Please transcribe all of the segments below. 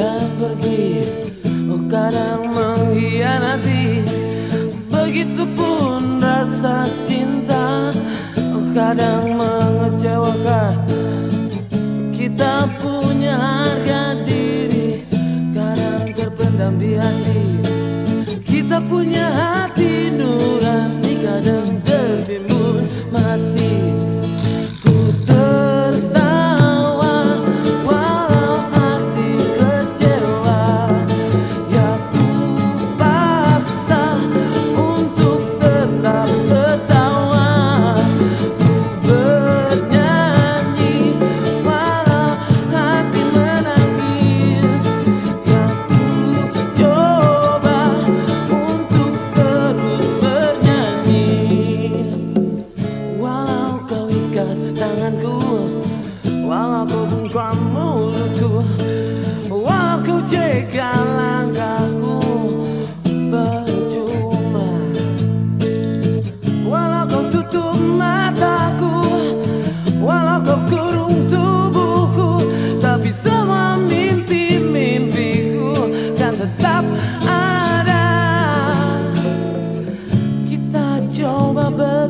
dan pergi. Oh kadang mengkhianati. Begitupun rasa cinta. Oh kadang mengecewakan. Kita punya harga diri. Kadang terpendam di hati. Kita punya hati nurani. Kadang terbimbun mati.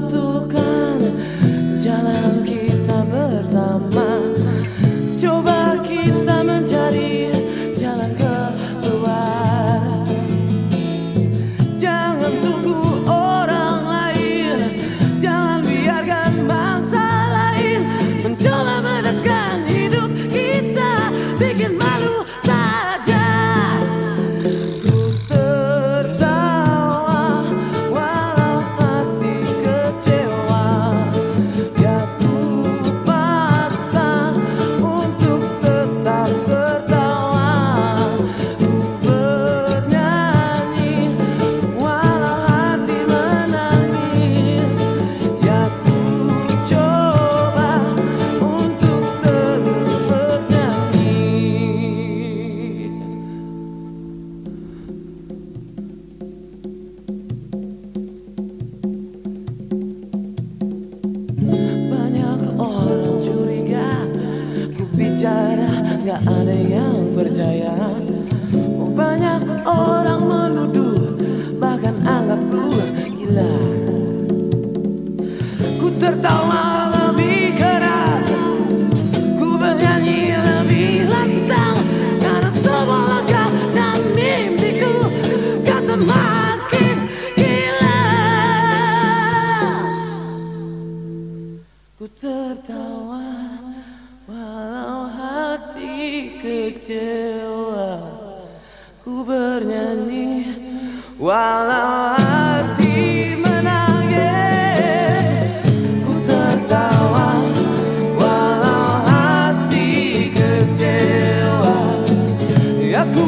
tocar. gak ada yang percaya. Banyak orang menuduh Bahkan anggap gua gila. Ku tertawa kecewa Ku bernyanyi Walau hati menangis Ku tertawa Walau hati kecewa Ya ku